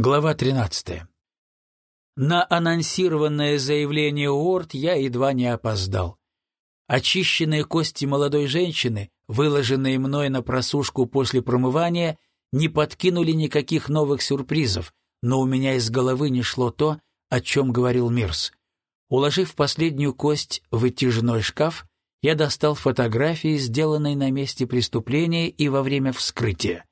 Глава 13. На анонсированное заявление Уорд я едва не опоздал. Очищенные кости молодой женщины, выложенные мной на просушку после промывания, не подкинули никаких новых сюрпризов, но у меня из головы не шло то, о чем говорил Мирс. Уложив последнюю кость в вытяжной шкаф, я достал фотографии, сделанные на месте преступления и во время вскрытия.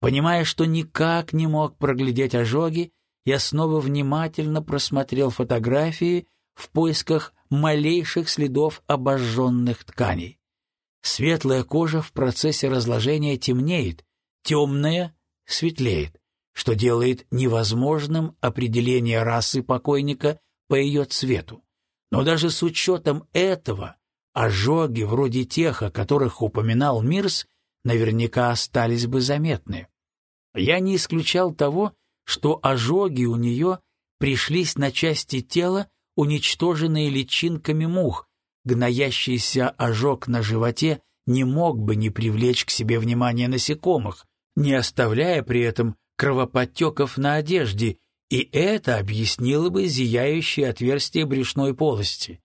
Понимая, что никак не мог проглядеть ожоги, я снова внимательно просмотрел фотографии в поисках малейших следов обожженных тканей. Светлая кожа в процессе разложения темнеет, темная светлеет, что делает невозможным определение расы покойника по ее цвету. Но даже с учетом этого ожоги, вроде тех, о которых упоминал Мирс, наверняка остались бы заметны. Я не исключал того, что ожоги у нее пришлись на части тела, уничтоженные личинками мух, гноящийся ожог на животе не мог бы не привлечь к себе внимание насекомых, не оставляя при этом кровоподтеков на одежде, и это объяснило бы зияющее отверстие брюшной полости.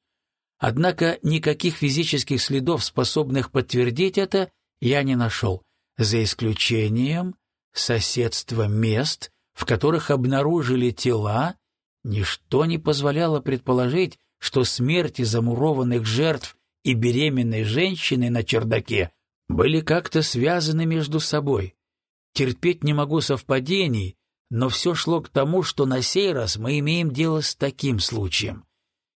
Однако никаких физических следов, способных подтвердить это, я не нашел, за исключением соседства мест, в которых обнаружили тела, ничто не позволяло предположить, что смерти замурованных жертв и беременной женщины на чердаке были как-то связаны между собой. Терпеть не могу совпадений, но все шло к тому, что на сей раз мы имеем дело с таким случаем.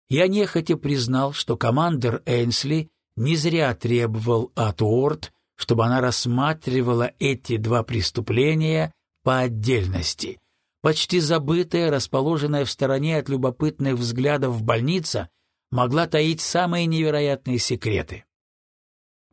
Я нехотя признал, что командир Эйнсли не зря требовал от Уорд, чтобы она рассматривала эти два преступления по отдельности. Почти забытая, расположенная в стороне от любопытных взглядов больница, могла таить самые невероятные секреты.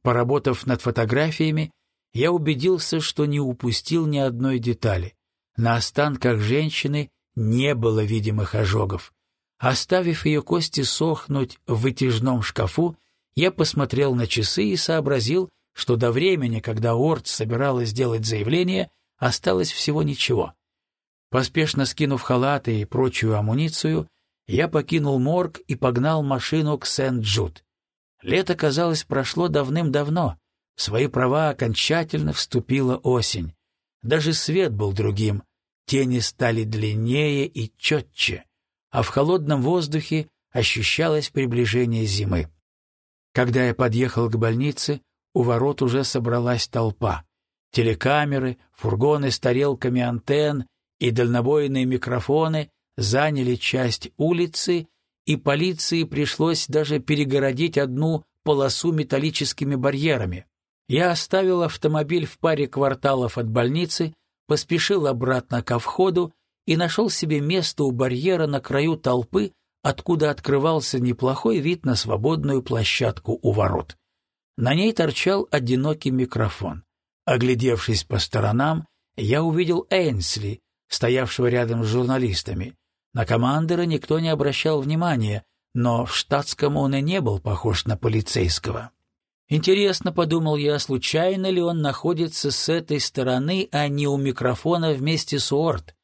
Поработав над фотографиями, я убедился, что не упустил ни одной детали. На останках женщины не было видимых ожогов. Оставив ее кости сохнуть в вытяжном шкафу, я посмотрел на часы и сообразил, что до времени, когда Орд собиралась сделать заявление, осталось всего ничего. Поспешно скинув халаты и прочую амуницию, я покинул морг и погнал машину к Сент-Джуд. Лето, казалось, прошло давным-давно. В свои права окончательно вступила осень. Даже свет был другим, тени стали длиннее и четче а в холодном воздухе ощущалось приближение зимы. Когда я подъехал к больнице, у ворот уже собралась толпа. Телекамеры, фургоны с тарелками антенн и дальнобойные микрофоны заняли часть улицы, и полиции пришлось даже перегородить одну полосу металлическими барьерами. Я оставил автомобиль в паре кварталов от больницы, поспешил обратно ко входу и нашел себе место у барьера на краю толпы, откуда открывался неплохой вид на свободную площадку у ворот. На ней торчал одинокий микрофон. Оглядевшись по сторонам, я увидел Эйнсли, стоявшего рядом с журналистами. На командира никто не обращал внимания, но в штатском он и не был похож на полицейского. Интересно, подумал я, случайно ли он находится с этой стороны, а не у микрофона вместе с Уорд.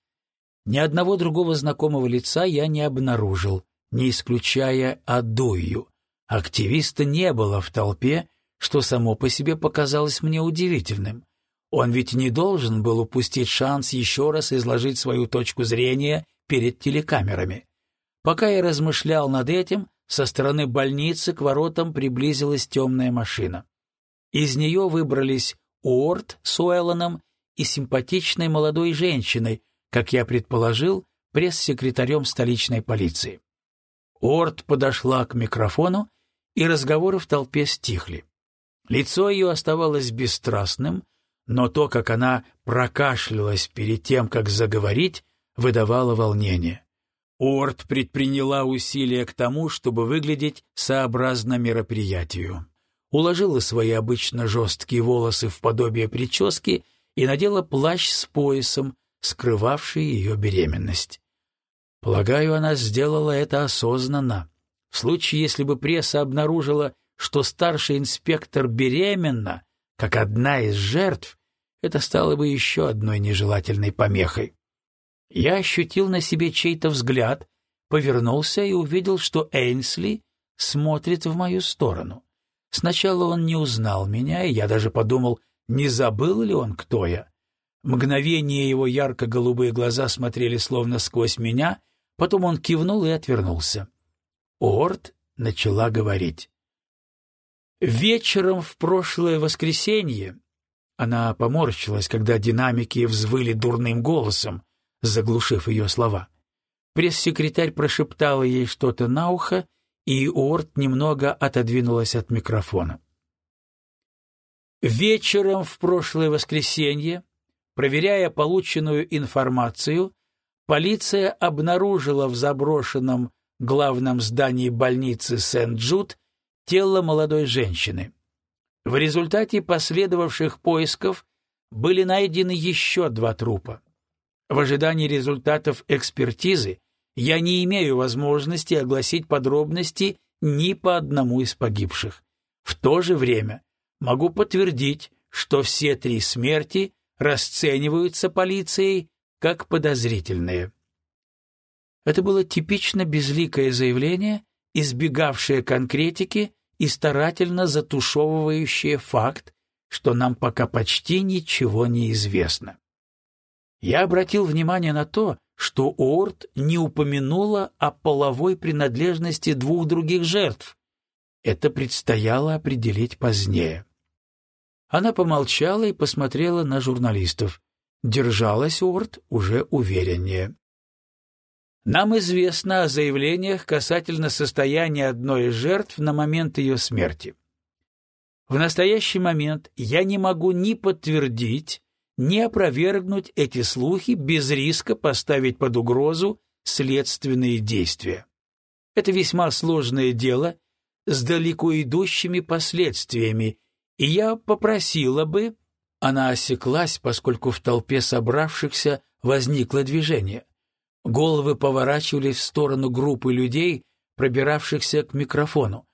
Ни одного другого знакомого лица я не обнаружил, не исключая Адую. Активиста не было в толпе, что само по себе показалось мне удивительным. Он ведь не должен был упустить шанс еще раз изложить свою точку зрения перед телекамерами. Пока я размышлял над этим, со стороны больницы к воротам приблизилась темная машина. Из нее выбрались Уорд с Уэллоном и симпатичной молодой женщиной, как я предположил, пресс-секретарем столичной полиции. Орд подошла к микрофону, и разговоры в толпе стихли. Лицо ее оставалось бесстрастным, но то, как она прокашлялась перед тем, как заговорить, выдавало волнение. Орд предприняла усилия к тому, чтобы выглядеть сообразно мероприятию. Уложила свои обычно жесткие волосы в подобие прически и надела плащ с поясом, скрывавший ее беременность. Полагаю, она сделала это осознанно. В случае, если бы пресса обнаружила, что старший инспектор беременна, как одна из жертв, это стало бы еще одной нежелательной помехой. Я ощутил на себе чей-то взгляд, повернулся и увидел, что Эйнсли смотрит в мою сторону. Сначала он не узнал меня, и я даже подумал, не забыл ли он, кто я. Мгновение его ярко-голубые глаза смотрели словно сквозь меня, потом он кивнул и отвернулся. Орд начала говорить. Вечером в прошлое воскресенье она поморщилась, когда динамики взвыли дурным голосом, заглушив ее слова. Пресс-секретарь прошептала ей что-то на ухо, и Уорд немного отодвинулась от микрофона. Вечером в прошлое воскресенье, проверяя полученную информацию, полиция обнаружила в заброшенном главном здании больницы Сент-Джуд тело молодой женщины. В результате последовавших поисков были найдены еще два трупа. В ожидании результатов экспертизы я не имею возможности огласить подробности ни по одному из погибших. В то же время могу подтвердить, что все три смерти расцениваются полицией как подозрительные. Это было типично безликое заявление, избегавшее конкретики и старательно затушевывающее факт, что нам пока почти ничего не известно. Я обратил внимание на то, что Уорд не упомянула о половой принадлежности двух других жертв. Это предстояло определить позднее. Она помолчала и посмотрела на журналистов. Держалась Уорд уже увереннее. Нам известно о заявлениях касательно состояния одной из жертв на момент ее смерти. В настоящий момент я не могу ни подтвердить, не опровергнуть эти слухи без риска поставить под угрозу следственные действия. Это весьма сложное дело с далеко идущими последствиями, и я попросила бы... Она осеклась, поскольку в толпе собравшихся возникло движение. Головы поворачивались в сторону группы людей, пробиравшихся к микрофону.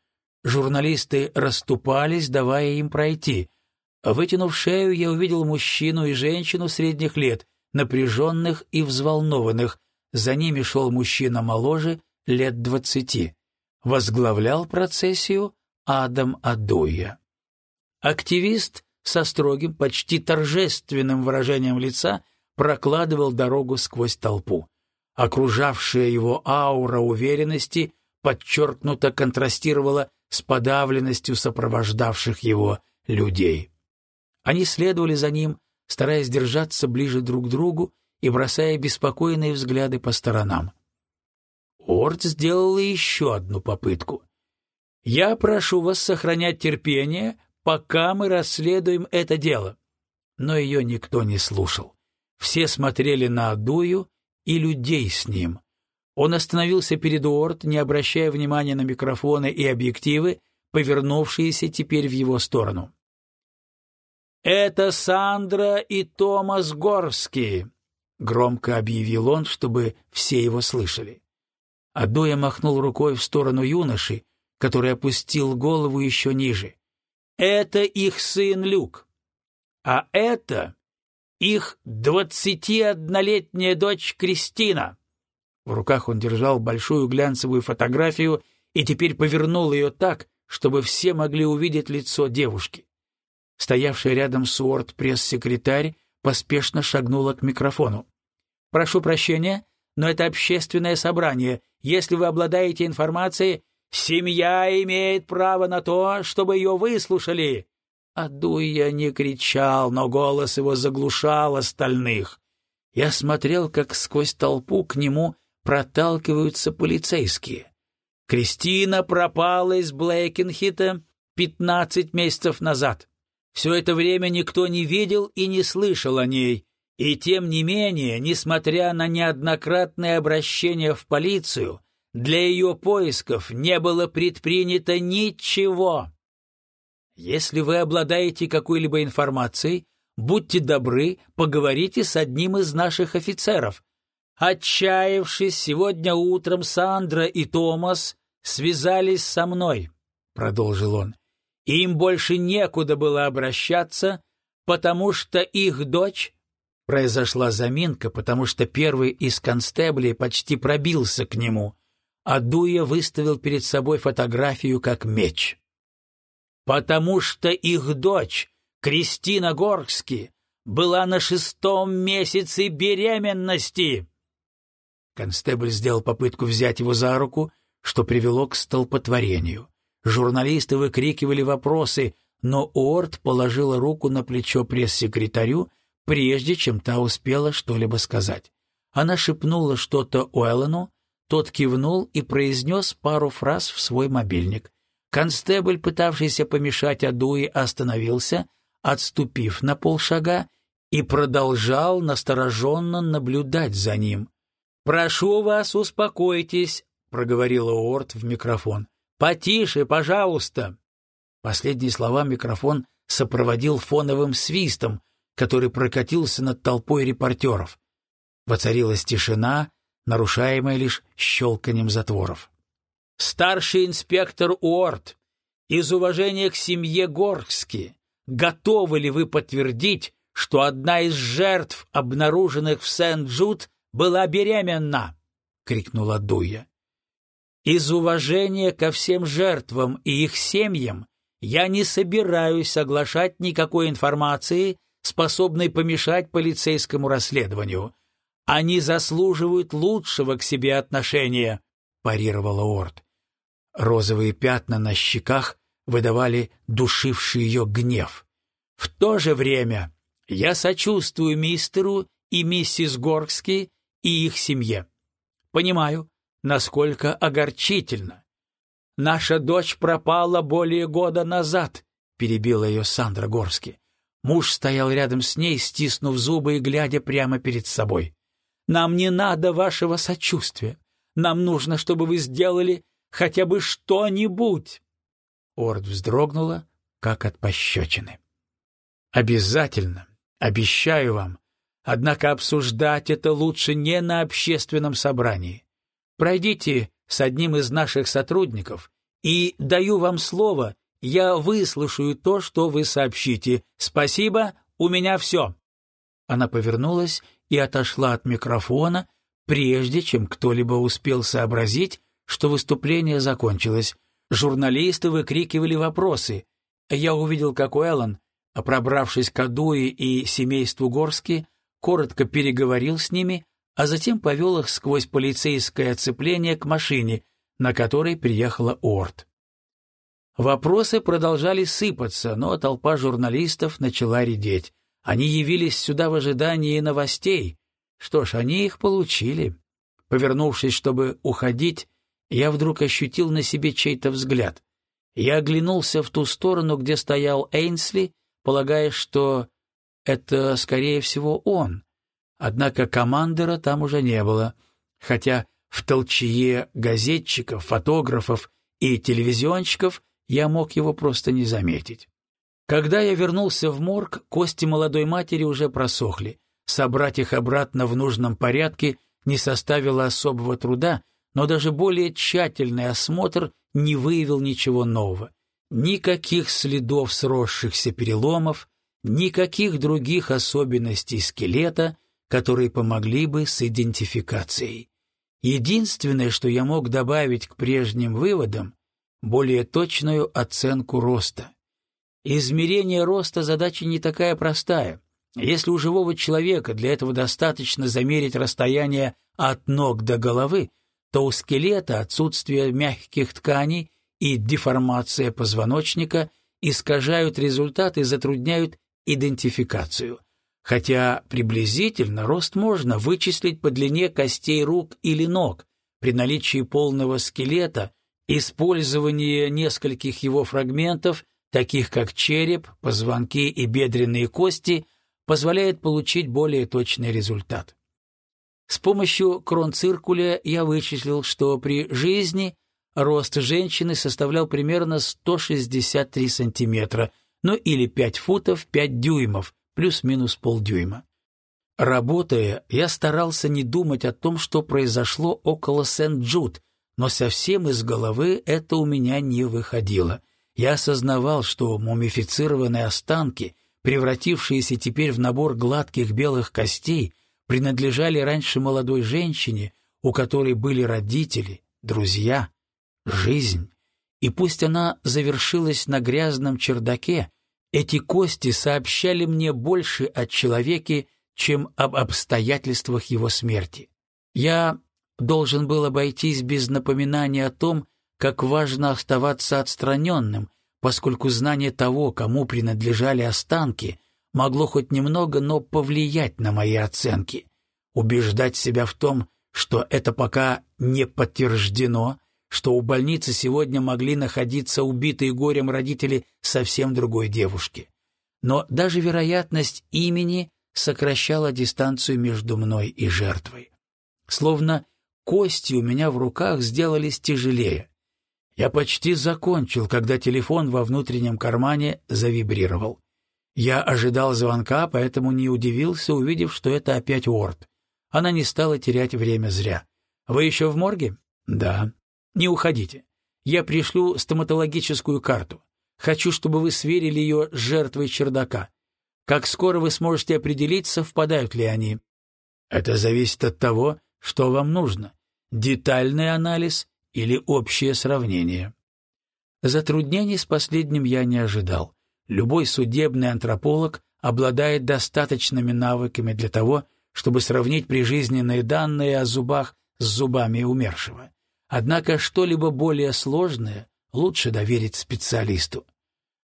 Журналисты расступались, давая им пройти. Вытянув шею, я увидел мужчину и женщину средних лет, напряженных и взволнованных. За ними шел мужчина моложе, лет двадцати. Возглавлял процессию Адам Адуя. Активист со строгим, почти торжественным выражением лица прокладывал дорогу сквозь толпу. Окружавшая его аура уверенности подчеркнуто контрастировала с подавленностью сопровождавших его людей. Они следовали за ним, стараясь держаться ближе друг к другу и бросая беспокойные взгляды по сторонам. Орд сделала еще одну попытку. «Я прошу вас сохранять терпение, пока мы расследуем это дело». Но ее никто не слушал. Все смотрели на Адую и людей с ним. Он остановился перед Уорд, не обращая внимания на микрофоны и объективы, повернувшиеся теперь в его сторону. «Это Сандра и Томас Горский», — громко объявил он, чтобы все его слышали. Адоя махнул рукой в сторону юноши, который опустил голову еще ниже. «Это их сын Люк, а это их двадцатиоднолетняя дочь Кристина». В руках он держал большую глянцевую фотографию и теперь повернул ее так, чтобы все могли увидеть лицо девушки. Стоявший рядом с Уорд пресс-секретарь поспешно шагнула к микрофону. «Прошу прощения, но это общественное собрание. Если вы обладаете информацией, семья имеет право на то, чтобы ее выслушали». Адуя не кричал, но голос его заглушал остальных. Я смотрел, как сквозь толпу к нему проталкиваются полицейские. Кристина пропала из Блэкенхита пятнадцать месяцев назад. Все это время никто не видел и не слышал о ней, и тем не менее, несмотря на неоднократные обращения в полицию, для ее поисков не было предпринято ничего. Если вы обладаете какой-либо информацией, будьте добры, поговорите с одним из наших офицеров. Отчаявшись, сегодня утром Сандра и Томас связались со мной, — продолжил он. Им больше некуда было обращаться, потому что их дочь Произошла заминка, потому что первый из констеблей почти пробился к нему, а Дуя выставил перед собой фотографию как меч. «Потому что их дочь, Кристина Горгски, была на шестом месяце беременности!» Констебль сделал попытку взять его за руку, что привело к столпотворению. Журналисты выкрикивали вопросы, но Уорд положила руку на плечо пресс-секретарю, прежде чем та успела что-либо сказать. Она шепнула что-то Уэллену, тот кивнул и произнес пару фраз в свой мобильник. Констебль, пытавшийся помешать Адуи, остановился, отступив на полшага, и продолжал настороженно наблюдать за ним. «Прошу вас, успокойтесь», — проговорила Уорд в микрофон. «Потише, пожалуйста». Последние слова микрофон сопроводил фоновым свистом, который прокатился над толпой репортеров. Воцарилась тишина, нарушаемая лишь щелканием затворов. «Старший инспектор Уорд, из уважения к семье Горгски, готовы ли вы подтвердить, что одна из жертв, обнаруженных в Сент-Джуд, была беременна?» — крикнула Дуя. «Из уважения ко всем жертвам и их семьям я не собираюсь соглашать никакой информации, способной помешать полицейскому расследованию. Они заслуживают лучшего к себе отношения», — парировала Орд. Розовые пятна на щеках выдавали душивший ее гнев. «В то же время я сочувствую мистеру и миссис Горгски и их семье. Понимаю, насколько огорчительно. Наша дочь пропала более года назад, перебила ее Сандра Горски. Муж стоял рядом с ней, стиснув зубы и глядя прямо перед собой. Нам не надо вашего сочувствия. Нам нужно, чтобы вы сделали хотя бы что-нибудь. Орд вздрогнула, как от пощечины. Обязательно, обещаю вам, Однако обсуждать это лучше не на общественном собрании. Пройдите с одним из наших сотрудников, и даю вам слово, я выслушаю то, что вы сообщите. Спасибо, у меня все». Она повернулась и отошла от микрофона, прежде чем кто-либо успел сообразить, что выступление закончилось. Журналисты выкрикивали вопросы. Я увидел, как Уэллон, пробравшись к Адуе и семейству Горски, коротко переговорил с ними, а затем повел их сквозь полицейское оцепление к машине, на которой приехала Орд. Вопросы продолжали сыпаться, но толпа журналистов начала редеть. Они явились сюда в ожидании новостей. Что ж, они их получили. Повернувшись, чтобы уходить, я вдруг ощутил на себе чей-то взгляд. Я оглянулся в ту сторону, где стоял Эйнсли, полагая, что это, скорее всего, он. Однако командора там уже не было, хотя в толчье газетчиков, фотографов и телевизионщиков я мог его просто не заметить. Когда я вернулся в морг, кости молодой матери уже просохли. Собрать их обратно в нужном порядке не составило особого труда, но даже более тщательный осмотр не выявил ничего нового. Никаких следов сросшихся переломов, никаких других особенностей скелета, которые помогли бы с идентификацией. Единственное, что я мог добавить к прежним выводам, более точную оценку роста. Измерение роста задача не такая простая. Если у живого человека для этого достаточно замерить расстояние от ног до головы, то у скелета отсутствие мягких тканей и деформация позвоночника искажают результат и затрудняют идентификацию, хотя приблизительно рост можно вычислить по длине костей рук или ног при наличии полного скелета, использование нескольких его фрагментов, таких как череп, позвонки и бедренные кости, позволяет получить более точный результат. С помощью кронциркуля я вычислил, что при жизни рост женщины составлял примерно 163 сантиметра – ну или 5 футов 5 дюймов, плюс-минус полдюйма. Работая, я старался не думать о том, что произошло около Сент-Джуд, но совсем из головы это у меня не выходило. Я осознавал, что мумифицированные останки превратившиеся теперь в набор гладких белых костей, принадлежали раньше молодой женщине, у которой были родители, друзья, жизнь. И пусть она завершилась на грязном чердаке, эти кости сообщали мне больше о человеке, чем об обстоятельствах его смерти. Я должен был обойтись без напоминания о том, как важно оставаться отстраненным, поскольку знание того, кому принадлежали останки, могло хоть немного, но повлиять на мои оценки. Убеждать себя в том, что это пока не подтверждено, что у больницы сегодня могли находиться убитые горем родители совсем другой девушки. Но даже вероятность имени сокращала дистанцию между мной и жертвой. Словно кости у меня в руках сделались тяжелее. Я почти закончил, когда телефон во внутреннем кармане завибрировал. Я ожидал звонка, поэтому не удивился, увидев, что это опять Уорд. Она не стала терять время зря. «Вы еще в морге?» «Да». «Не уходите. Я пришлю стоматологическую карту. Хочу, чтобы вы сверили ее с жертвой чердака. Как скоро вы сможете определить, совпадают ли они?» «Это зависит от того, что вам нужно. Детальный анализ или общее сравнение?» Затруднений с последним я не ожидал. Любой судебный антрополог обладает достаточными навыками для того, чтобы сравнить прижизненные данные о зубах с зубами умершего. Однако что-либо более сложное лучше доверить специалисту.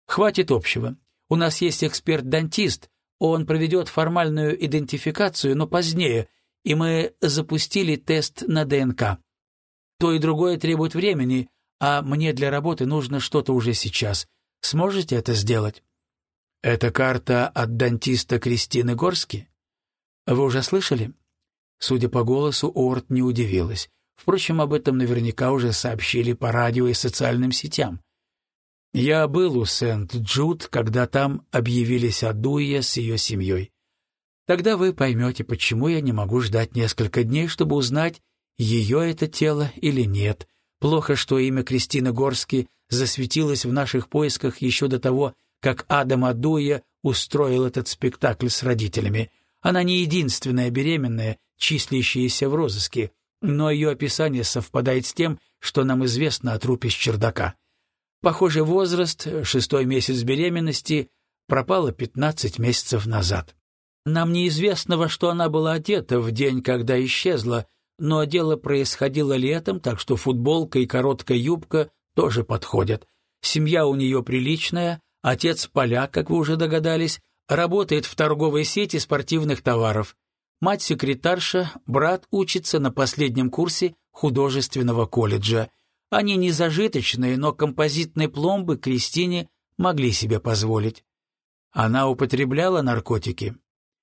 Хватит общего. У нас есть эксперт-дантист, он проведет формальную идентификацию, но позднее, и мы запустили тест на ДНК. То и другое требует времени, а мне для работы нужно что-то уже сейчас. Сможете это сделать? Это карта от дантиста Кристины Горски? Вы уже слышали? Судя по голосу, Орт не удивилась. Впрочем, об этом наверняка уже сообщили по радио и социальным сетям. Я был у Сент-Джуд, когда там объявились Адуя с ее семьей. Тогда вы поймете, почему я не могу ждать несколько дней, чтобы узнать, ее это тело или нет. Плохо, что имя Кристины Горски засветилось в наших поисках еще до того, как Адам Адуя устроил этот спектакль с родителями. Она не единственная беременная, числящаяся в розыске, но ее описание совпадает с тем, что нам известно о трупе с чердака. Похоже, возраст, шестой месяц беременности, пропала 15 месяцев назад. Нам неизвестно, во что она была одета в день, когда исчезла, но дело происходило летом, так что футболка и короткая юбка тоже подходят. Семья у нее приличная, отец поляк, как вы уже догадались, работает в торговой сети спортивных товаров. Мать секретарша, брат учится на последнем курсе художественного колледжа. Они не зажиточные, но композитные пломбы Кристине могли себе позволить. Она употребляла наркотики.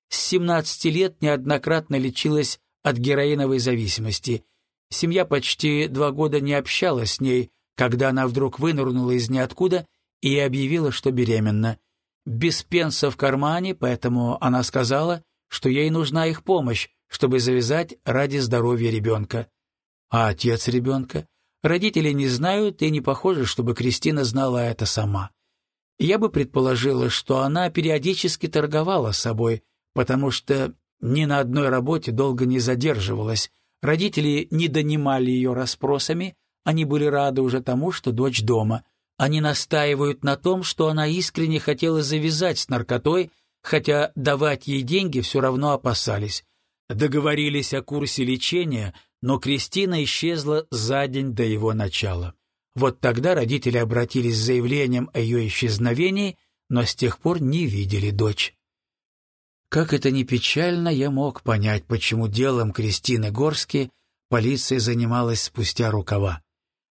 С 17 лет неоднократно лечилась от героиновой зависимости. Семья почти два года не общалась с ней, когда она вдруг вынырнула из ниоткуда и объявила, что беременна. Без пенса в кармане, поэтому она сказала, что ей нужна их помощь, чтобы завязать ради здоровья ребенка. А отец ребенка? Родители не знают, и не похоже, чтобы Кристина знала это сама. Я бы предположила, что она периодически торговала собой, потому что ни на одной работе долго не задерживалась. Родители не донимали ее расспросами, они были рады уже тому, что дочь дома. Они настаивают на том, что она искренне хотела завязать с наркотой, хотя давать ей деньги все равно опасались. Договорились о курсе лечения, но Кристина исчезла за день до его начала. Вот тогда родители обратились с заявлением о ее исчезновении, но с тех пор не видели дочь. Как это ни печально, я мог понять, почему делом Кристины Горски полиция занималась спустя рукава.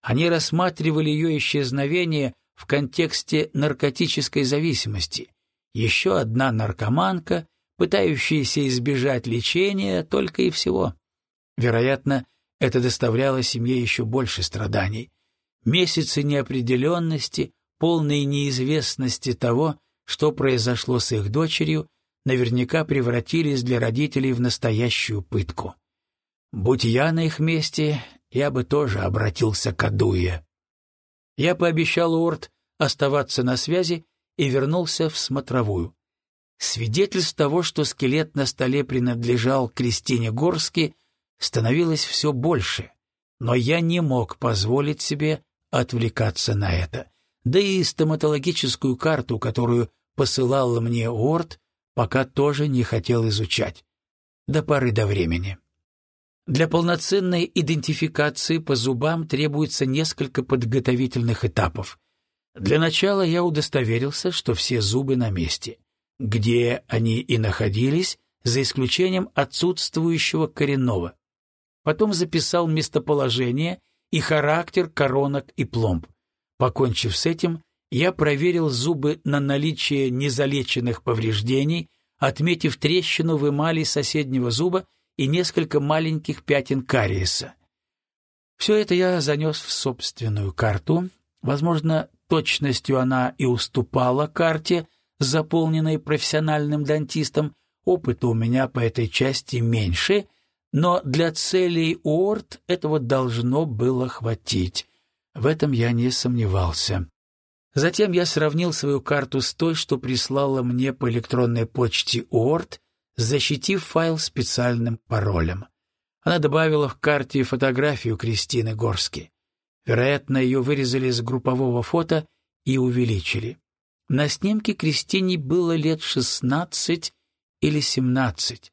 Они рассматривали ее исчезновение в контексте наркотической зависимости. Еще одна наркоманка, пытающаяся избежать лечения, только и всего. Вероятно, это доставляло семье еще больше страданий. Месяцы неопределенности, полной неизвестности того, что произошло с их дочерью, наверняка превратились для родителей в настоящую пытку. Будь я на их месте, я бы тоже обратился к Адуе. Я пообещал Уорд оставаться на связи и вернулся в смотровую. Свидетельств того, что скелет на столе принадлежал Кристине Горски, становилось все больше, но я не мог позволить себе отвлекаться на это. Да и стоматологическую карту, которую посылал мне Уорд, пока тоже не хотел изучать. До поры до времени. Для полноценной идентификации по зубам требуется несколько подготовительных этапов. Для начала я удостоверился, что все зубы на месте, где они и находились, за исключением отсутствующего коренного. Потом записал местоположение и характер коронок и пломб. Покончив с этим, я проверил зубы на наличие незалеченных повреждений, отметив трещину в эмали соседнего зуба и несколько маленьких пятен кариеса. Все это я занес в собственную карту. Возможно, точностью она и уступала карте, заполненной профессиональным дантистом. Опыта у меня по этой части меньше, но для целей ОРТ этого должно было хватить. В этом я не сомневался. Затем я сравнил свою карту с той, что прислала мне по электронной почте ОРТ, защитив файл специальным паролем. Она добавила в карте фотографию Кристины Горски. Вероятно, ее вырезали из группового фото и увеличили. На снимке Кристине было лет шестнадцать или семнадцать.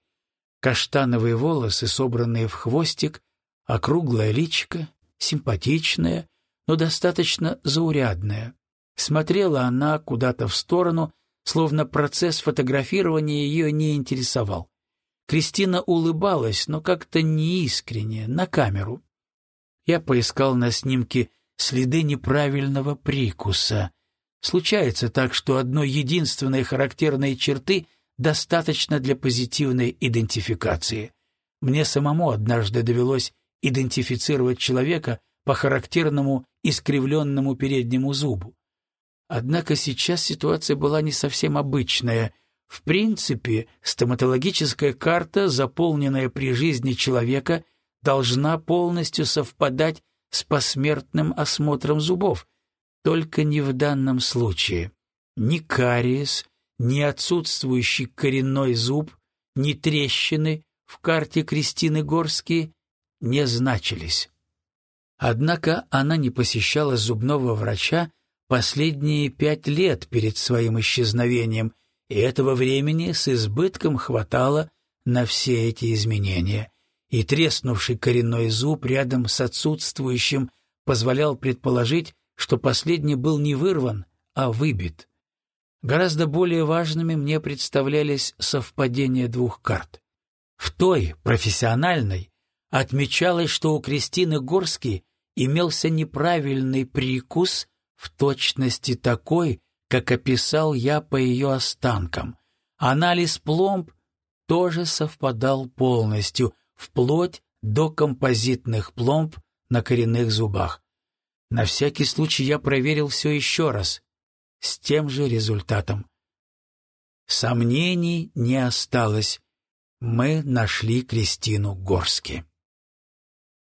Каштановые волосы, собранные в хвостик, округлое личико, симпатичное, но достаточно заурядное. Смотрела она куда-то в сторону, словно процесс фотографирования ее не интересовал. Кристина улыбалась, но как-то неискренне, на камеру. Я поискал на снимке следы неправильного прикуса. Случается так, что одной единственной характерной черты достаточно для позитивной идентификации. Мне самому однажды довелось идентифицировать человека по характерному искривленному переднему зубу. Однако сейчас ситуация была не совсем обычная. В принципе, стоматологическая карта, заполненная при жизни человека, должна полностью совпадать с посмертным осмотром зубов, только не в данном случае. Ни кариес, ни отсутствующий коренной зуб, ни трещины в карте Кристины Горски не значились. Однако она не посещала зубного врача последние пять лет перед своим исчезновением, и этого времени с избытком хватало на все эти изменения. И треснувший коренной зуб рядом с отсутствующим позволял предположить, что последний был не вырван, а выбит. Гораздо более важными мне представлялись совпадения двух карт. В той, профессиональной, отмечалось, что у Кристины Горски имелся неправильный прикус в точности такой, как описал я по ее останкам. Анализ пломб тоже совпадал полностью, вплоть до композитных пломб на коренных зубах. На всякий случай я проверил все еще раз, с тем же результатом. Сомнений не осталось. Мы нашли Кристину Горски.